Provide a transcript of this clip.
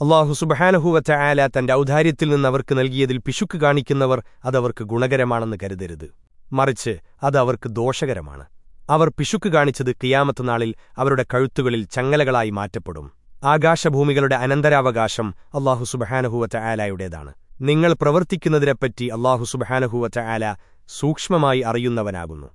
അള്ളാഹു സുബഹാനഹുവറ്റ ആല തന്റെ ഔദാര്യത്തിൽ നിന്ന് അവർക്ക് നൽകിയതിൽ പിശുക്ക് കാണിക്കുന്നവർ അതവർക്ക് ഗുണകരമാണെന്ന് കരുതരുത്. മറിച്ച് അത് അവർക്ക് ദോഷകരമാണ്. അവർ പിശുക്ക് കാണിച്ചത് കിയാമത്ത് നാളിൽ അവരുടെ കഴുത്തുകളിൽ ചങ്ങലകളായി മാറ്റപ്പെടും. ആകാശഭൂമികളുടെ അനന്തരാവകാശം അള്ളാഹു സുബഹാനഹുവറ്റ ആലായുടേതാണ് നിങ്ങൾ പ്രവർത്തിക്കുന്നതിനെപ്പറ്റി അള്ളാഹു സുബഹാനഹുവറ്റ ആല സൂക്ഷ്മമായി അറിയുന്നവനാകുന്നു.